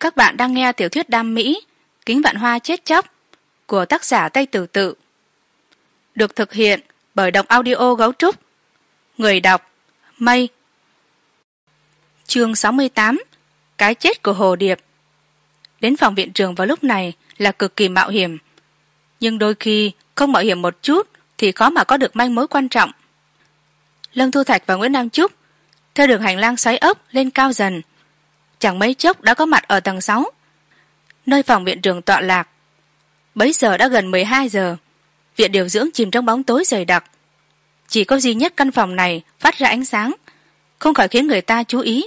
các bạn đang nghe tiểu thuyết đam mỹ, kính vạn hoa chết chóc, của tác giả tây tử tự. Được thực hiện bởi đọc audio gấu trúc. Người đọc, mây. Chương sáu mươi tám, cái chết của hồ điệp. Đến phòng viện trường vào lúc này là cực kỳ mạo hiểm. Nhưng đôi khi không mạo hiểm một chút thì khó mà có được manh mối quan trọng. Lâm thu thạch và nguyễn nam trúc, theo đường hành lang xoáy ốc lên cao dần chẳng mấy chốc đã có mặt ở tầng sáu. Nơi phòng viện trường tọa lạc. Bấy giờ đã gần mười hai giờ. Viện điều dưỡng chìm trong bóng tối dày đặc. Chỉ có duy nhất căn phòng này phát ra ánh sáng, không khỏi khiến người ta chú ý.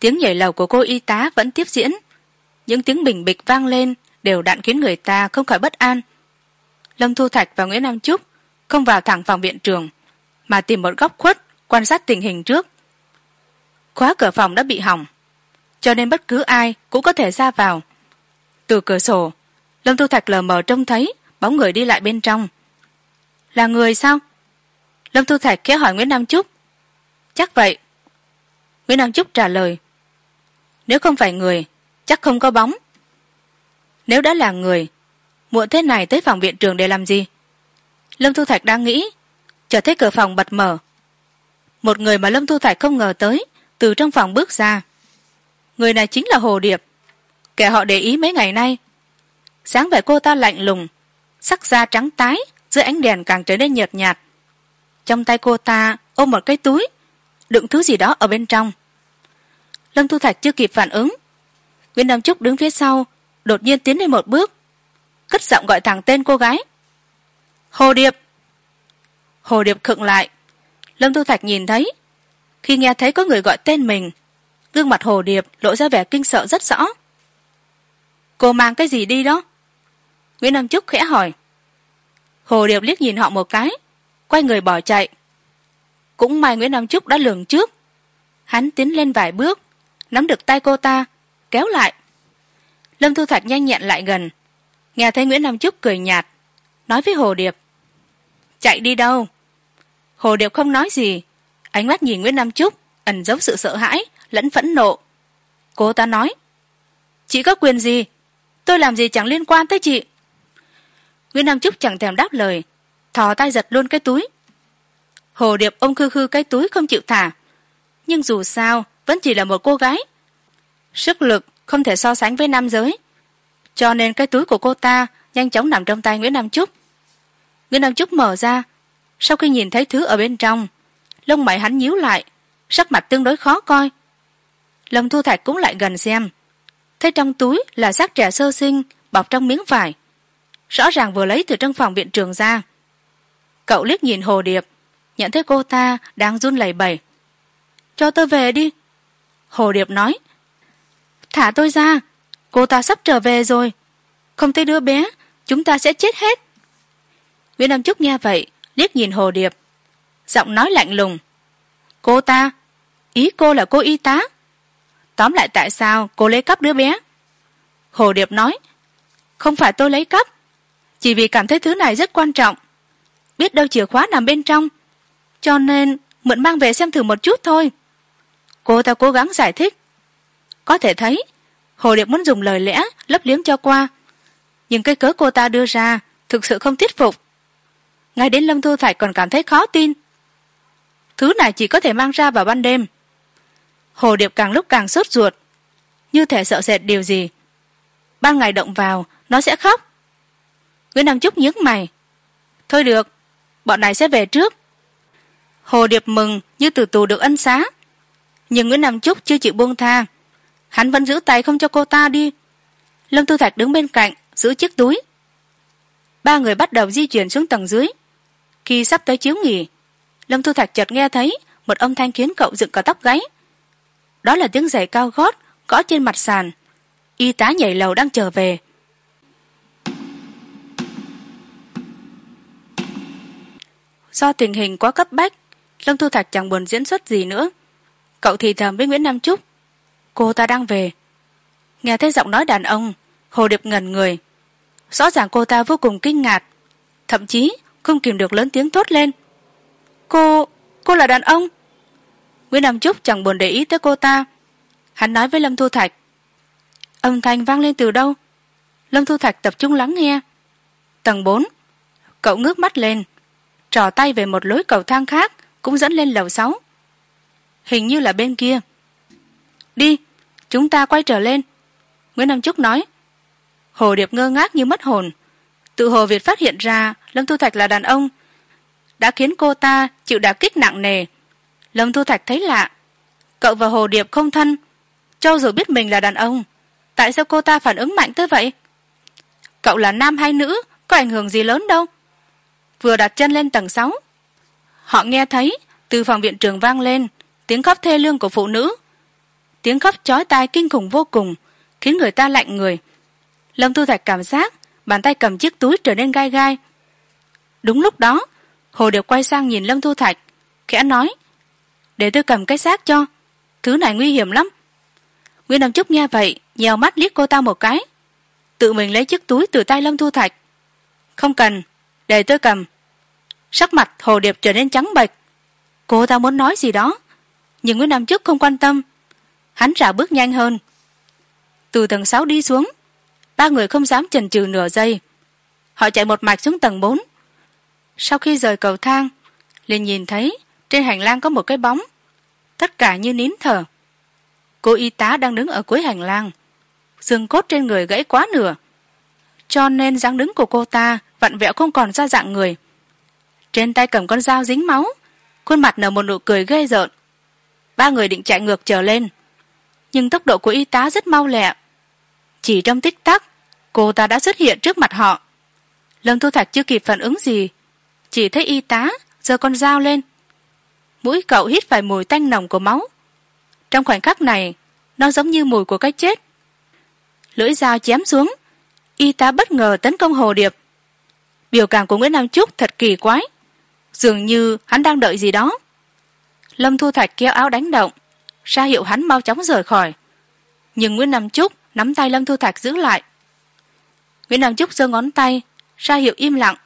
Tiếng nhảy lầu của cô y tá vẫn tiếp diễn. Những tiếng bình bịch vang lên đều đặn khiến người ta không khỏi bất an. Lâm thu thạch và nguyễn nam trúc không vào thẳng phòng viện trường mà tìm một góc khuất quan sát tình hình trước. Khóa cửa phòng đã bị hỏng cho nên bất cứ ai cũng có thể ra vào. Từ cửa sổ, lâm thu thạch lờ mờ trông thấy bóng người đi lại bên trong. Là người sao? Lâm thu thạch khẽ hỏi nguyễn nam trúc. Chắc vậy. Nguyễn nam trúc trả lời. Nếu không phải người, chắc không có bóng. Nếu đã là người, muộn thế này tới phòng viện trường để làm gì? Lâm thu thạch đang nghĩ chợt thấy cửa phòng bật mở. Một người mà lâm thu thạch không ngờ tới, từ trong phòng bước ra người này chính là hồ điệp. Kẻ họ để ý mấy ngày nay. Sáng vẻ cô ta lạnh lùng, sắc da trắng tái, dưới ánh đèn càng trở nên nhợt nhạt. Trong tay cô ta ôm một cái túi, đựng thứ gì đó ở bên trong. Lâm thu thạch chưa kịp phản ứng. Nguyễn nam trúc đứng phía sau, đột nhiên tiến lên một bước, cất giọng gọi thẳng tên cô gái. Hồ điệp! Hồ điệp khựng lại. Lâm thu thạch nhìn thấy, khi nghe thấy có người gọi tên mình gương mặt hồ điệp lộ ra vẻ kinh sợ rất rõ. Cô mang cái gì đi đó? Nguyễn nam trúc khẽ hỏi. Hồ điệp liếc nhìn họ một cái, quay người bỏ chạy. Cũng may nguyễn nam trúc đã lường trước. Hắn tiến lên vài bước, nắm được tay cô ta, kéo lại. Lâm thu thạch nhanh nhẹn lại gần, nghe thấy nguyễn nam trúc cười nhạt, nói với hồ điệp. Chạy đi đâu? Hồ điệp không nói gì, ánh mắt nhìn nguyễn nam trúc ẩn giấu sự sợ hãi lẫn phẫn nộ. Cô ta nói, chị có quyền gì? Tôi làm gì chẳng liên quan tới chị? Nguyễn nam trúc chẳng thèm đáp lời, thò tay giật luôn cái túi. Hồ điệp ôm khư khư cái túi không chịu thả. Nhưng dù sao, vẫn chỉ là một cô gái. Sức lực không thể so sánh với nam giới. Cho nên cái túi của cô ta nhanh chóng nằm trong tay nguyễn nam trúc. Nguyễn nam trúc mở ra. Sau khi nhìn thấy thứ ở bên trong, lông mày hắn nhíu lại, sắc mặt tương đối khó coi lâm thu thạch cũng lại gần xem. Thấy trong túi là xác trẻ sơ sinh, bọc trong miếng vải. Rõ ràng vừa lấy từ trong phòng viện trường ra. Cậu liếc nhìn hồ điệp, nhận thấy cô ta đang run lẩy bẩy. Cho tôi về đi. Hồ điệp nói. Thả tôi ra, cô ta sắp trở về rồi. Không thấy đứa bé, chúng ta sẽ chết hết. Nguyễn nam trúc nghe vậy, liếc nhìn hồ điệp. Giọng nói lạnh lùng. Cô ta, ý cô là cô y tá tóm lại tại sao cô lấy cắp đứa bé? Hồ điệp nói, không phải tôi lấy cắp, chỉ vì cảm thấy thứ này rất quan trọng. Biết đâu chìa khóa nằm bên trong, cho nên mượn mang về xem thử một chút thôi. Cô ta cố gắng giải thích. Có thể thấy, hồ điệp muốn dùng lời lẽ lấp liếm cho qua, nhưng cái cớ cô ta đưa ra thực sự không thuyết phục. Ngay đến lâm thu thạch còn cảm thấy khó tin. Thứ này chỉ có thể mang ra vào ban đêm hồ điệp càng lúc càng sốt ruột. Như thể sợ sệt điều gì. Ban ngày động vào, nó sẽ khóc. Nguyễn nam trúc nhướng mày. Thôi được, bọn này sẽ về trước. Hồ điệp mừng như từ tù được ân xá. Nhưng nguyễn nam trúc chưa chịu buông tha. Hắn vẫn giữ tay không cho cô ta đi. Lâm tu thạch đứng bên cạnh, giữ chiếc túi. Ba người bắt đầu di chuyển xuống tầng dưới. Khi sắp tới chiếu nghỉ, lâm thu thạch chợt nghe thấy một âm thanh khiến cậu dựng cả tóc gáy đó là tiếng giày cao gót, gõ trên mặt sàn. Y tá nhảy lầu đang trở về. Do tình hình quá cấp bách, lâm thu thạch chẳng buồn diễn xuất gì nữa. Cậu thì thầm với nguyễn nam trúc. Cô ta đang về. Nghe thấy giọng nói đàn ông, hồ điệp ngẩn người. Rõ ràng cô ta vô cùng kinh ngạc, thậm chí không kìm được lớn tiếng thốt lên. Cô cô là đàn ông nguyễn nam trúc chẳng buồn để ý tới cô ta. Hắn nói với lâm thu thạch, âm thanh vang lên từ đâu? Lâm thu thạch tập trung lắng nghe. Tầng bốn, cậu ngước mắt lên, trò tay về một lối cầu thang khác cũng dẫn lên lầu sáu. Hình như là bên kia. Đi, chúng ta quay trở lên. Nguyễn nam trúc nói. Hồ điệp ngơ ngác như mất hồn. Tự hồ việt phát hiện ra lâm thu thạch là đàn ông, đã khiến cô ta chịu đả kích nặng nề lâm thu thạch thấy lạ. Cậu và hồ điệp không thân. Cho dù biết mình là đàn ông, tại sao cô ta phản ứng mạnh tới vậy? Cậu là nam hay nữ, có ảnh hưởng gì lớn đâu? Vừa đặt chân lên tầng sáu, họ nghe thấy từ phòng viện trường vang lên tiếng khóc thê lương của phụ nữ. Tiếng khóc chói tai kinh khủng vô cùng, khiến người ta lạnh người. Lâm thu thạch cảm giác bàn tay cầm chiếc túi trở nên gai gai. Đúng lúc đó, hồ điệp quay sang nhìn lâm thu thạch, khẽ nói để tôi cầm cái xác cho. Thứ này nguy hiểm lắm. Nguyễn nam trúc nghe vậy nhèo mắt liếc cô ta một cái. Tự mình lấy chiếc túi từ tay lâm thu thạch. Không cần, để tôi cầm. Sắc mặt hồ điệp trở nên trắng bệch. Cô ta muốn nói gì đó, nhưng nguyễn nam trúc không quan tâm. Hắn rảo bước nhanh hơn. Từ tầng sáu đi xuống, ba người không dám chần chừ nửa giây. Họ chạy một mạch xuống tầng bốn. Sau khi rời cầu thang, liền nhìn thấy trên hành lang có một cái bóng. Tất cả như nín thở. Cô y tá đang đứng ở cuối hành lang. Xương cốt trên người gãy quá nửa. Cho nên dáng đứng của cô ta vặn vẹo không còn ra dạng người. Trên tay cầm con dao dính máu. Khuôn mặt nở một nụ cười ghê rợn. Ba người định chạy ngược trở lên. Nhưng tốc độ của y tá rất mau lẹ. Chỉ trong tích tắc, cô ta đã xuất hiện trước mặt họ. Lâm thu thạch chưa kịp phản ứng gì, chỉ thấy y tá giơ con dao lên mũi cậu hít phải mùi tanh nồng của máu. Trong khoảnh khắc này, nó giống như mùi của cái chết. Lưỡi dao chém xuống, y tá bất ngờ tấn công hồ điệp. Biểu cảm của nguyễn nam trúc thật kỳ quái, dường như hắn đang đợi gì đó. Lâm thu thạch kéo áo đánh động, ra hiệu hắn mau chóng rời khỏi. Nhưng nguyễn nam trúc nắm tay lâm thu thạch giữ lại. Nguyễn nam trúc giơ ngón tay, ra hiệu im lặng.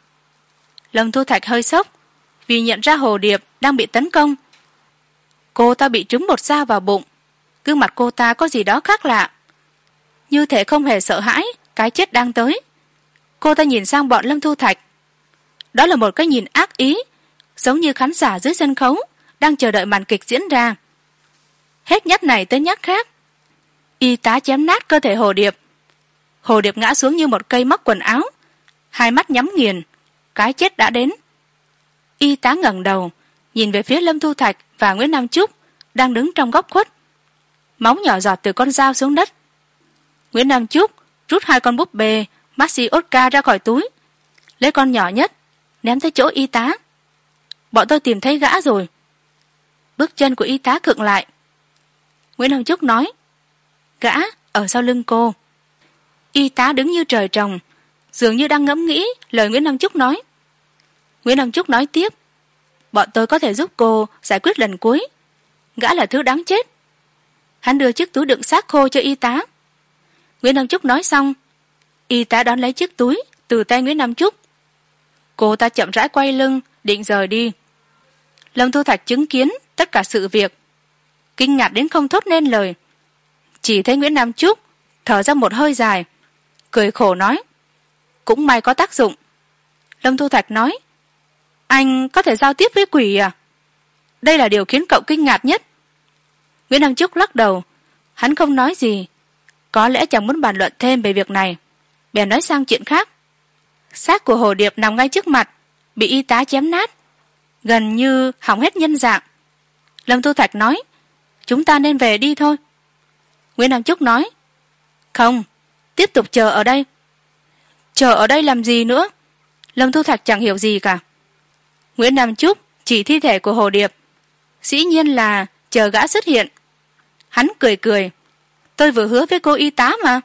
Lâm thu thạch hơi sốc vì nhận ra hồ điệp đang bị tấn công. Cô ta bị trúng một dao vào bụng. Gương mặt cô ta có gì đó khác lạ. Như thể không hề sợ hãi, cái chết đang tới. Cô ta nhìn sang bọn lâm thu thạch. Đó là một cái nhìn ác ý, giống như khán giả dưới sân khấu đang chờ đợi màn kịch diễn ra. Hết nhát này tới nhát khác. Y tá chém nát cơ thể hồ điệp. Hồ điệp ngã xuống như một cây móc quần áo. Hai mắt nhắm nghiền. Cái chết đã đến y tá ngẩng đầu, nhìn về phía lâm thu thạch và nguyễn nam trúc, đang đứng trong góc khuất. Máu nhỏ giọt từ con dao xuống đất. Nguyễn nam trúc rút hai con búp bê maxi oscar ra khỏi túi, lấy con nhỏ nhất, ném tới chỗ y tá. Bọn tôi tìm thấy gã rồi. Bước chân của y tá khựng lại. Nguyễn nam trúc nói, gã ở sau lưng cô. Y tá đứng như trời trồng, dường như đang ngẫm nghĩ lời nguyễn nam trúc nói nguyễn nam trúc nói tiếp. Bọn tôi có thể giúp cô giải quyết lần cuối. Gã là thứ đáng chết. Hắn đưa chiếc túi đựng xác khô cho y tá. Nguyễn nam trúc nói xong, y tá đón lấy chiếc túi từ tay nguyễn nam trúc. Cô ta chậm rãi quay lưng, định rời đi. Lâm thu thạch chứng kiến tất cả sự việc. Kinh ngạc đến không thốt nên lời. Chỉ thấy nguyễn nam trúc thở ra một hơi dài, cười khổ nói, cũng may có tác dụng. Lâm thu thạch nói anh có thể giao tiếp với quỷ à? Đây là điều khiến cậu kinh ngạc nhất. Nguyễn nam trúc lắc đầu. Hắn không nói gì. Có lẽ chẳng muốn bàn luận thêm về việc này. Bèn nói sang chuyện khác. Xác của hồ điệp nằm ngay trước mặt, bị y tá chém nát. Gần như hỏng hết nhân dạng. Lâm thu thạch nói, chúng ta nên về đi thôi. Nguyễn nam trúc nói, không, tiếp tục chờ ở đây. Chờ ở đây làm gì nữa? Lâm thu thạch chẳng hiểu gì cả nguyễn nam trúc chỉ thi thể của hồ điệp. Dĩ nhiên là chờ gã xuất hiện. Hắn cười cười. Tôi vừa hứa với cô y tá mà.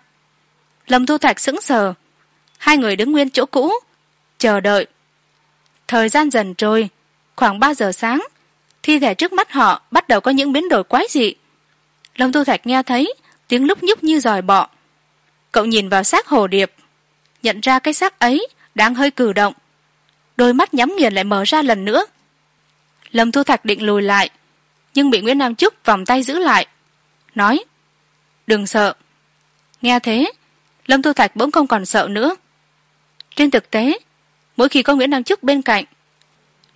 Lâm thu thạch sững sờ. Hai người đứng nguyên chỗ cũ, chờ đợi. Thời gian dần trôi. Khoảng ba giờ sáng, thi thể trước mắt họ bắt đầu có những biến đổi quái dị. Lâm thu thạch nghe thấy tiếng lúc nhúc như giòi bọ. Cậu nhìn vào xác hồ điệp. Nhận ra cái xác ấy đang hơi cử động đôi mắt nhắm nghiền lại mở ra lần nữa. Lâm thu thạch định lùi lại, nhưng bị nguyễn nam trúc vòng tay giữ lại, nói, đừng sợ. Nghe thế, lâm thu thạch bỗng không còn sợ nữa. Trên thực tế, mỗi khi có nguyễn nam trúc bên cạnh,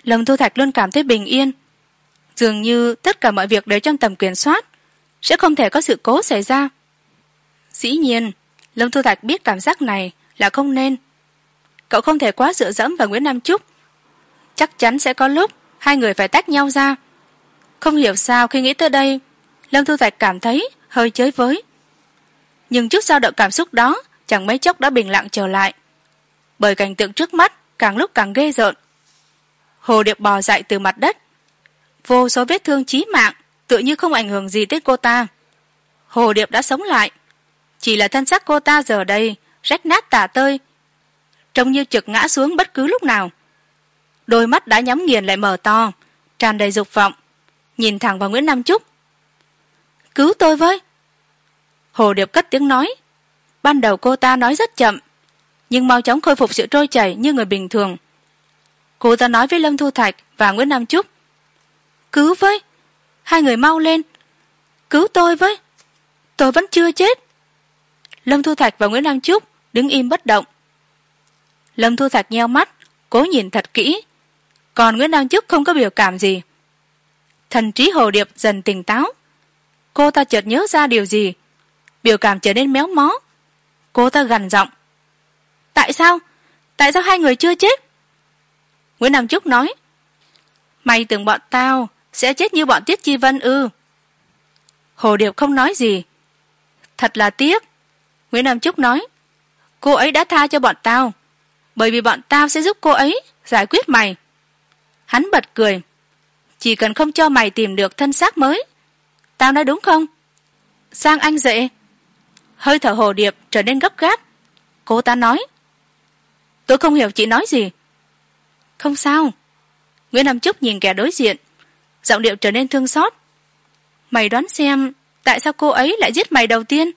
lâm thu thạch luôn cảm thấy bình yên. Dường như tất cả mọi việc đều trong tầm kiểm soát, sẽ không thể có sự cố xảy ra. Dĩ nhiên, lâm thu thạch biết cảm giác này là không nên cậu không thể quá dựa dẫm vào nguyễn nam trúc. Chắc chắn sẽ có lúc hai người phải tách nhau ra. Không hiểu sao khi nghĩ tới đây, lâm thu thạch cảm thấy hơi chới với. Nhưng chút dao động cảm xúc đó chẳng mấy chốc đã bình lặng trở lại. Bởi cảnh tượng trước mắt càng lúc càng ghê rợn. Hồ điệp bò dậy từ mặt đất. Vô số vết thương chí mạng tự như không ảnh hưởng gì tới cô ta. Hồ điệp đã sống lại. Chỉ là thân xác cô ta giờ đây rách nát tả tơi trông như trực ngã xuống bất cứ lúc nào. Đôi mắt đã nhắm nghiền lại mở to, tràn đầy dục vọng. Nhìn thẳng vào nguyễn nam trúc cứu tôi với. Hồ điệp cất tiếng nói. Ban đầu cô ta nói rất chậm, nhưng mau chóng khôi phục sự trôi chảy như người bình thường. Cô ta nói với lâm thu thạch và nguyễn nam trúc cứu với, hai người mau lên. Cứu tôi với, tôi vẫn chưa chết. Lâm thu thạch và nguyễn nam trúc đứng im bất động lâm thu thạch nheo mắt, cố nhìn thật kỹ. Còn nguyễn nam trúc không có biểu cảm gì. Thần trí hồ điệp dần tỉnh táo. Cô ta chợt nhớ ra điều gì? Biểu cảm trở nên méo mó. Cô ta gằn giọng. Tại sao? Tại sao hai người chưa chết? Nguyễn nam trúc nói. Mày tưởng bọn tao sẽ chết như bọn tiết chi vân ư. Hồ điệp không nói gì. Thật là tiếc. Nguyễn nam trúc nói. Cô ấy đã tha cho bọn tao bởi vì bọn tao sẽ giúp cô ấy giải quyết mày. Hắn bật cười. Chỉ cần không cho mày tìm được thân xác mới. Tao nói đúng không? Sang anh dậy. Hơi thở hồ điệp trở nên gấp gáp. Cô ta nói. Tôi không hiểu chị nói gì. Không sao. Nguyễn nam trúc nhìn kẻ đối diện. Giọng điệu trở nên thương xót. Mày đoán xem tại sao cô ấy lại giết mày đầu tiên?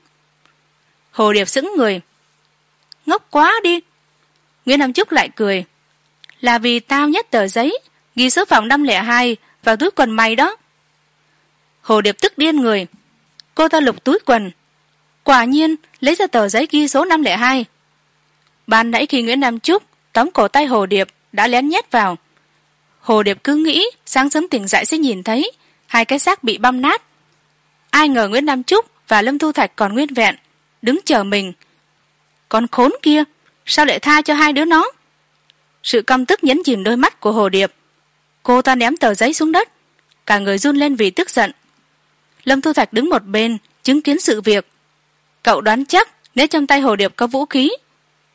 Hồ điệp sững người. Ngốc quá đi nguyễn nam trúc lại cười. Là vì tao nhét tờ giấy, ghi số phòng năm lẻ hai vào túi quần mày đó. Hồ điệp tức điên người. Cô ta lục túi quần. Quả nhiên, lấy ra tờ giấy ghi số năm lẻ hai. Ban nãy khi nguyễn nam trúc tóm cổ tay hồ điệp đã lén nhét vào. Hồ điệp cứ nghĩ sáng sớm tỉnh dậy sẽ nhìn thấy hai cái xác bị băm nát. Ai ngờ nguyễn nam trúc và lâm thu thạch còn nguyên vẹn, đứng chờ mình. Con khốn kia sao lại tha cho hai đứa nó? Sự căm tức nhấn chìm đôi mắt của hồ điệp. Cô ta ném tờ giấy xuống đất. Cả người run lên vì tức giận. Lâm thu thạch đứng một bên, chứng kiến sự việc. Cậu đoán chắc nếu trong tay hồ điệp có vũ khí,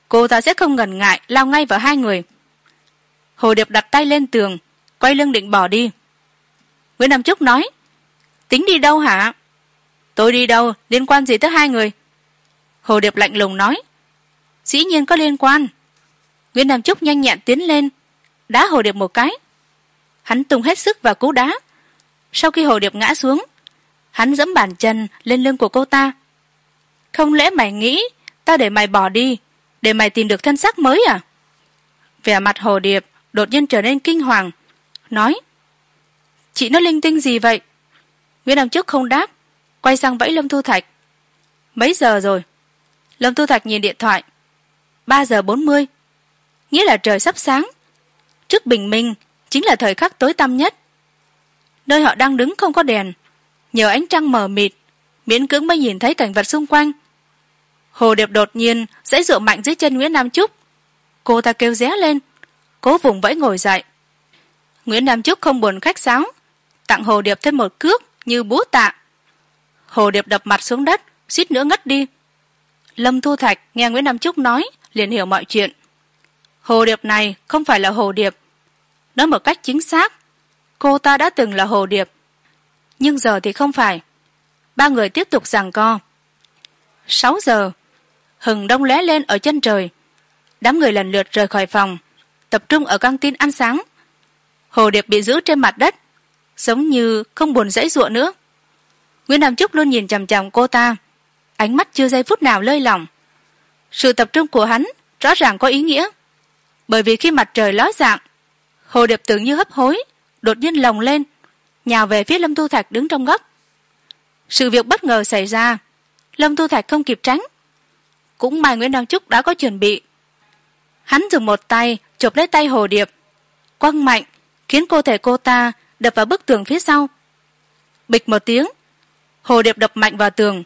cô ta sẽ không ngần ngại lao ngay vào hai người. Hồ điệp đặt tay lên tường, quay lưng định bỏ đi. Nguyễn nam trúc nói, tính đi đâu hả? Tôi đi đâu liên quan gì tới hai người? Hồ điệp lạnh lùng nói dĩ nhiên có liên quan. Nguyễn nam trúc nhanh nhẹn tiến lên, đá hồ điệp một cái. Hắn tung hết sức và cú đá. Sau khi hồ điệp ngã xuống, hắn dẫm bàn chân lên lưng của cô ta. Không lẽ mày nghĩ ta để mày bỏ đi, để mày tìm được thân xác mới à? Vẻ mặt hồ điệp đột nhiên trở nên kinh hoàng, nói, chị nói linh tinh gì vậy? Nguyễn nam trước không đáp, quay sang vẫy lâm thu thạch. Mấy giờ rồi? Lâm thu thạch nhìn điện thoại ba giờ bốn mươi. Nghĩa là trời sắp sáng. Trước bình minh, chính là thời khắc tối tăm nhất. Nơi họ đang đứng không có đèn, nhờ ánh trăng mờ mịt, miễn cưỡng mới nhìn thấy cảnh vật xung quanh. Hồ điệp đột nhiên dãy dựa mạnh dưới chân nguyễn nam trúc cô ta kêu ré lên, cố vùng vẫy ngồi dậy. Nguyễn nam trúc không buồn khách sáo, tặng hồ điệp thêm một cước như búa tạ. Hồ điệp đập mặt xuống đất, suýt nữa ngất đi. Lâm thu thạch nghe nguyễn nam trúc nói liền hiểu mọi chuyện. Hồ điệp này không phải là hồ điệp. Nói một cách chính xác, cô ta đã từng là hồ điệp. Nhưng giờ thì không phải. Ba người tiếp tục giằng co. Sáu giờ, hừng đông lóe lên ở chân trời. Đám người lần lượt rời khỏi phòng, tập trung ở căng tin ăn sáng. Hồ điệp bị giữ trên mặt đất, giống như không buồn dãy giụa nữa. Nguyễn nam trúc luôn nhìn chằm chằm cô ta. Ánh mắt chưa giây phút nào lơi lỏng sự tập trung của hắn rõ ràng có ý nghĩa. Bởi vì khi mặt trời ló dạng, hồ điệp tưởng như hấp hối, đột nhiên lồng lên, nhào về phía lâm thu thạch đứng trong góc. Sự việc bất ngờ xảy ra. Lâm thu thạch không kịp tránh. Cũng may nguyễn nam trúc đã có chuẩn bị. Hắn dùng một tay chụp lấy tay hồ điệp. Quăng mạnh, khiến cơ thể cô ta đập vào bức tường phía sau. Bịch một tiếng, hồ điệp đập mạnh vào tường,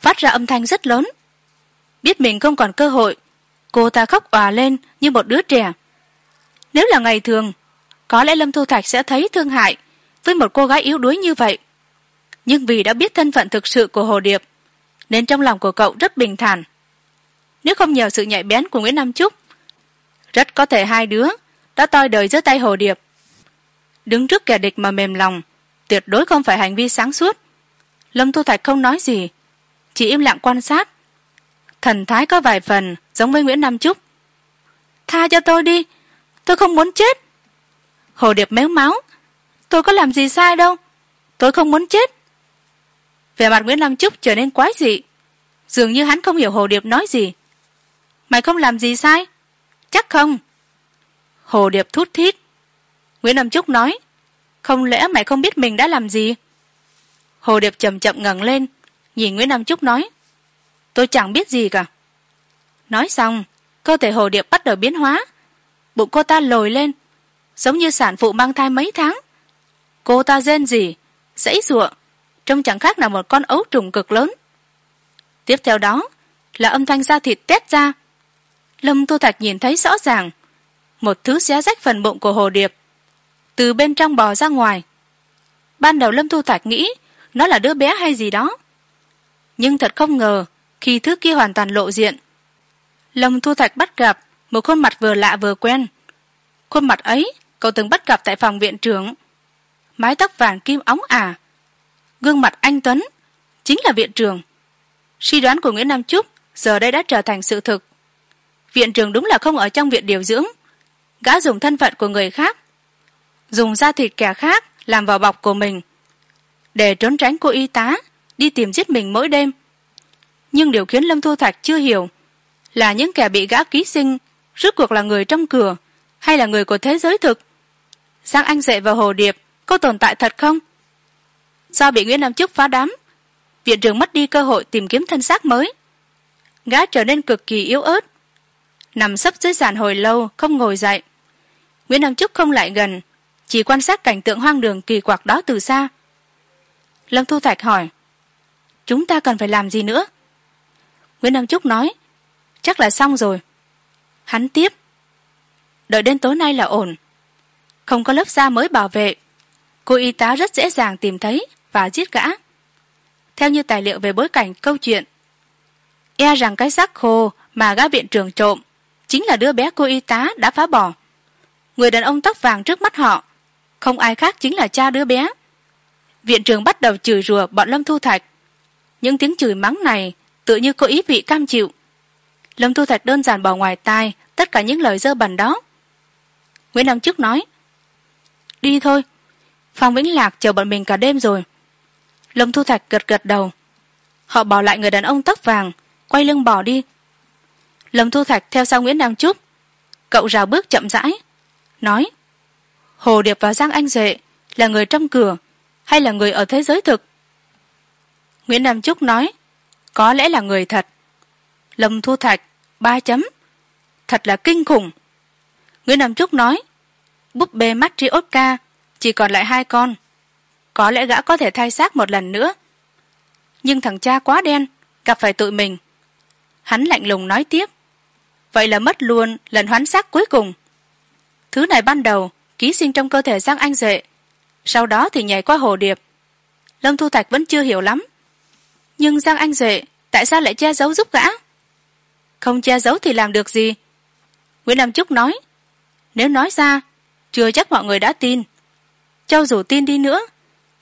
phát ra âm thanh rất lớn biết mình không còn cơ hội. Cô ta khóc òa lên như một đứa trẻ. Nếu là ngày thường, có lẽ lâm thu thạch sẽ thấy thương hại với một cô gái yếu đuối như vậy. Nhưng vì đã biết thân phận thực sự của hồ điệp, nên trong lòng của cậu rất bình thản. Nếu không nhờ sự nhạy bén của nguyễn nam trúc, rất có thể hai đứa đã toi đời giữa tay hồ điệp. Đứng trước kẻ địch mà mềm lòng, tuyệt đối không phải hành vi sáng suốt. Lâm thu thạch không nói gì, chỉ im lặng quan sát thần thái có vài phần, giống với nguyễn nam trúc tha cho tôi đi, tôi không muốn chết. Hồ điệp méo máu, tôi có làm gì sai đâu, tôi không muốn chết. Vẻ mặt nguyễn nam trúc trở nên quái dị, dường như hắn không hiểu hồ điệp nói gì. Mày không làm gì sai, chắc không? Hồ điệp thút thít. Nguyễn nam trúc nói, không lẽ mày không biết mình đã làm gì? Hồ điệp chậm chậm ngẩng lên, nhìn nguyễn nam trúc nói tôi chẳng biết gì cả. Nói xong, cơ thể hồ điệp bắt đầu biến hóa. Bụng cô ta lồi lên, giống như sản phụ mang thai mấy tháng. Cô ta rên rỉ, dãy giụa, trông chẳng khác nào một con ấu trùng cực lớn. Tiếp theo đó là âm thanh da thịt tét ra. Lâm thu thạch nhìn thấy rõ ràng, một thứ xé rách phần bụng của hồ điệp, từ bên trong bò ra ngoài. Ban đầu lâm thu thạch nghĩ nó là đứa bé hay gì đó, nhưng thật không ngờ khi thứ kia hoàn toàn lộ diện. Lâm thu thạch bắt gặp một khuôn mặt vừa lạ vừa quen. Khuôn mặt ấy, cậu từng bắt gặp tại phòng viện trưởng. Mái tóc vàng kim óng ả. Gương mặt anh tuấn, chính là viện trưởng. Suy đoán của nguyễn nam trúc giờ đây đã trở thành sự thực. Viện trưởng đúng là không ở trong viện điều dưỡng. Gã dùng thân phận của người khác. Dùng da thịt kẻ khác làm vào bọc của mình. Để trốn tránh cô y tá, đi tìm giết mình mỗi đêm nhưng điều khiến lâm thu thạch chưa hiểu là những kẻ bị gã ký sinh rốt cuộc là người trong cửa hay là người của thế giới thực? Giang anh dệ và hồ điệp có tồn tại thật không? Do bị nguyễn nam chức phá đám, viện trưởng mất đi cơ hội tìm kiếm thân xác mới. Gã trở nên cực kỳ yếu ớt, nằm sấp dưới sàn hồi lâu không ngồi dậy. Nguyễn nam chức không lại gần, chỉ quan sát cảnh tượng hoang đường kỳ quặc đó từ xa. Lâm thu thạch hỏi, chúng ta cần phải làm gì nữa? Nguyễn nam trúc nói, chắc là xong rồi. Hắn tiếp, đợi đến tối nay là ổn. Không có lớp da mới bảo vệ. Cô y tá rất dễ dàng tìm thấy và giết gã. Theo như tài liệu về bối cảnh câu chuyện e rằng cái xác khô mà gã viện trưởng trộm chính là đứa bé cô y tá đã phá bỏ. Người đàn ông tóc vàng trước mắt họ, không ai khác chính là cha đứa bé. Viện trưởng bắt đầu chửi rủa bọn lâm thu thạch. Những tiếng chửi mắng này tự như có ý vị cam chịu. Lâm thu thạch đơn giản bỏ ngoài tai, tất cả những lời dơ bẩn đó. Nguyễn đăng chức nói, đi thôi phòng vĩnh lạc chờ bọn mình cả đêm rồi. Lâm thu thạch gật gật đầu. Họ bỏ lại người đàn ông tóc vàng, quay lưng bỏ đi. Lâm thu thạch theo sau nguyễn đăng trúc. Cậu rào bước chậm rãi, nói, hồ điệp và giang anh duệ là người trong cửa hay là người ở thế giới thực? Nguyễn nam trúc nói có lẽ là người thật. Lâm thu thạch, ba chấm. Thật là kinh khủng. Nguyễn nam trúc nói, búp bê mắt tri ca chỉ còn lại hai con. Có lẽ gã có thể thay xác một lần nữa. Nhưng thằng cha quá đen, gặp phải tụi mình. Hắn lạnh lùng nói tiếp, vậy là mất luôn lần hoán xác cuối cùng. Thứ này ban đầu, ký sinh trong cơ thể giang anh dệ. Sau đó thì nhảy qua hồ điệp. Lâm thu thạch vẫn chưa hiểu lắm nhưng giang anh duệ, tại sao lại che giấu giúp gã? Không che giấu thì làm được gì? Nguyễn nam trúc nói, nếu nói ra, chưa chắc mọi người đã tin. Cho dù tin đi nữa,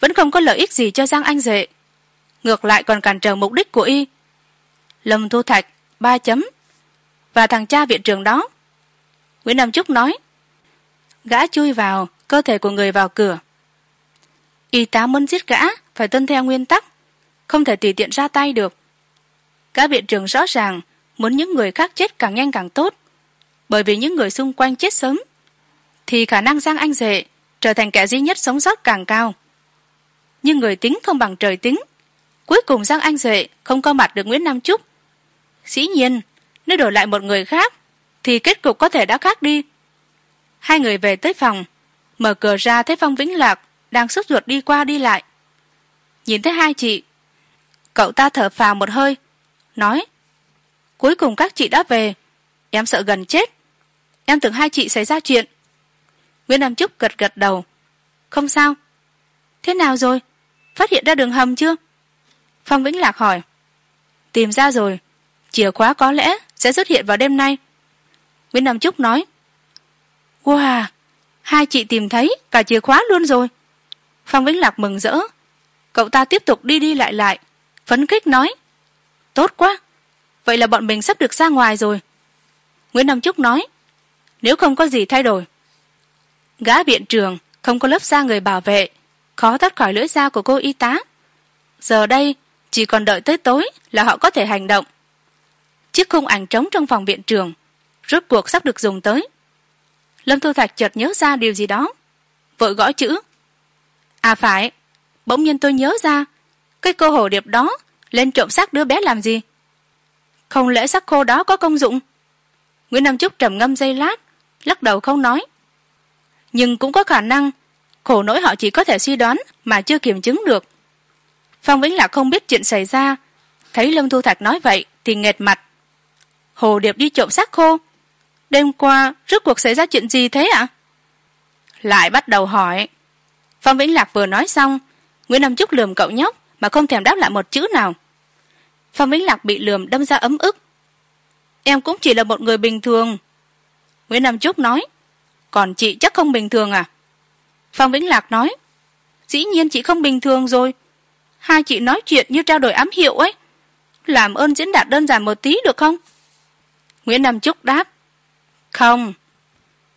vẫn không có lợi ích gì cho giang anh duệ. Ngược lại còn cản trở mục đích của y. Lâm thu thạch, ba chấm. Và thằng cha viện trưởng đó. Nguyễn nam trúc nói, gã chui vào, cơ thể của người vào cửa. Y tá muốn giết gã, phải tuân theo nguyên tắc không thể tùy tiện ra tay được. Các viện trưởng rõ ràng, muốn những người khác chết càng nhanh càng tốt. Bởi vì những người xung quanh chết sớm, thì khả năng giang anh dệ trở thành kẻ duy nhất sống sót càng cao. Nhưng người tính không bằng trời tính. Cuối cùng giang anh duệ không có mặt được nguyễn nam trúc dĩ nhiên, nếu đổi lại một người khác, thì kết cục có thể đã khác đi. Hai người về tới phòng, mở cửa ra thấy phong vĩnh lạc đang sốt ruột đi qua đi lại. Nhìn thấy hai chị cậu ta thở phào một hơi, nói, cuối cùng các chị đã về. Em sợ gần chết. Em tưởng hai chị xảy ra chuyện. Nguyễn nam trúc gật gật đầu, không sao. Thế nào rồi? Phát hiện ra đường hầm chưa? Phong vĩnh lạc hỏi, tìm ra rồi. Chìa khóa có lẽ sẽ xuất hiện vào đêm nay. Nguyễn nam trúc nói, wow, hai chị tìm thấy cả chìa khóa luôn rồi. Phong vĩnh lạc mừng rỡ, cậu ta tiếp tục đi đi lại lại phấn khích nói, tốt quá, vậy là bọn mình sắp được ra ngoài rồi. Nguyễn nam trúc nói, nếu không có gì thay đổi, gã viện trường không có lớp da người bảo vệ, khó thoát khỏi lưỡi dao của cô y tá. Giờ đây, chỉ còn đợi tới tối là họ có thể hành động. Chiếc khung ảnh trống trong phòng viện trường rốt cuộc sắp được dùng tới. Lâm thu thạch chợt nhớ ra điều gì đó, vội gõ chữ. À phải, bỗng nhiên tôi nhớ ra cái cô hồ điệp đó, lên trộm xác đứa bé làm gì? Không lẽ xác khô đó có công dụng? Nguyễn nam trúc trầm ngâm giây lát, lắc đầu không nói. Nhưng cũng có khả năng, khổ nỗi họ chỉ có thể suy đoán mà chưa kiểm chứng được. Phong vĩnh lạc không biết chuyện xảy ra. Thấy lâm thu thạch nói vậy thì nghệt mặt. Hồ điệp đi trộm xác khô. Đêm qua rốt cuộc xảy ra chuyện gì thế ạ? Lại bắt đầu hỏi. Phong vĩnh lạc vừa nói xong, nguyễn nam trúc lườm cậu nhóc mà không thèm đáp lại một chữ nào. Phong vĩnh lạc bị lườm đâm ra ấm ức. Em cũng chỉ là một người bình thường. Nguyễn nam trúc nói, còn chị chắc không bình thường à? Phong vĩnh lạc nói, dĩ nhiên chị không bình thường rồi. Hai chị nói chuyện như trao đổi ám hiệu ấy. Làm ơn diễn đạt đơn giản một tí được không? Nguyễn nam trúc đáp, không.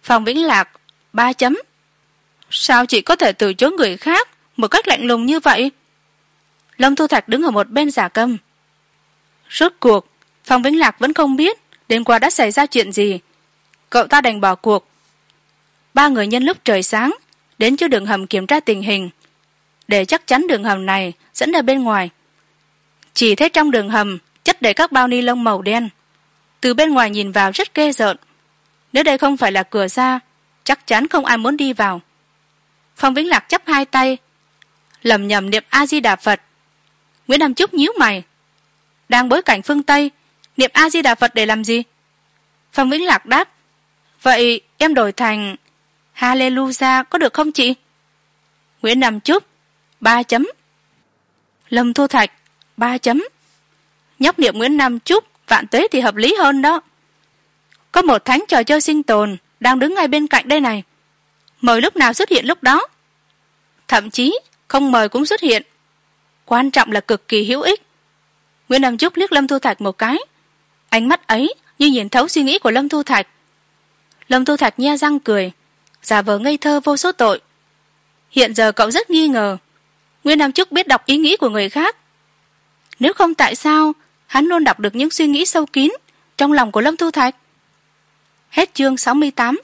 Phong vĩnh lạc, ba chấm. Sao chị có thể từ chối người khác một cách lạnh lùng như vậy? Lâm thu thạch đứng ở một bên giả câm. Rốt cuộc, phong vĩnh lạc vẫn không biết đêm qua đã xảy ra chuyện gì. Cậu ta đành bỏ cuộc. Ba người nhân lúc trời sáng, đến chỗ đường hầm kiểm tra tình hình. Để chắc chắn đường hầm này dẫn ra bên ngoài. Chỉ thấy trong đường hầm chất đầy các bao ni lông màu đen. Từ bên ngoài nhìn vào rất ghê rợn. Nếu đây không phải là cửa ra, chắc chắn không ai muốn đi vào. Phong vĩnh lạc chắp hai tay lầm nhầm niệm a di đà phật nguyễn nam trúc nhíu mày. Đang bối cảnh phương tây, niệm a di đà phật để làm gì? Phong vĩnh lạc đáp. Vậy em đổi thành hallelujah có được không chị? Nguyễn nam trúc ba chấm. Lâm thu thạch, ba chấm. Nhóc niệm nguyễn nam trúc vạn tuế thì hợp lý hơn đó. Có một thánh trò chơi sinh tồn đang đứng ngay bên cạnh đây này. Mời lúc nào xuất hiện lúc đó? Thậm chí không mời cũng xuất hiện quan trọng là cực kỳ hữu ích. Nguyễn nam trúc liếc lâm thu thạch một cái. Ánh mắt ấy như nhìn thấu suy nghĩ của lâm thu thạch. Lâm thu thạch nhe răng cười, giả vờ ngây thơ vô số tội. Hiện giờ cậu rất nghi ngờ. Nguyễn nam trúc biết đọc ý nghĩ của người khác. Nếu không tại sao, hắn luôn đọc được những suy nghĩ sâu kín trong lòng của lâm thu thạch? Hết chương sáu mươi tám.